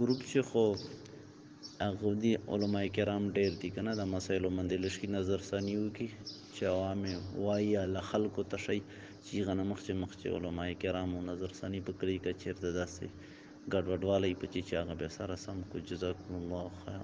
Group چې خو هغه دی علما کرام ډیر دي کنه د مسایلو باندې لشکې نظر ثاني کی چې عوام وایي ل خلکو تشي چې غنه مخ چې مخ چې علما کرام نظر ثانی پکړي کې چیرته داسې ګډوډوالی پچې چې هغه به سره سم کو. جزاکم الله خیر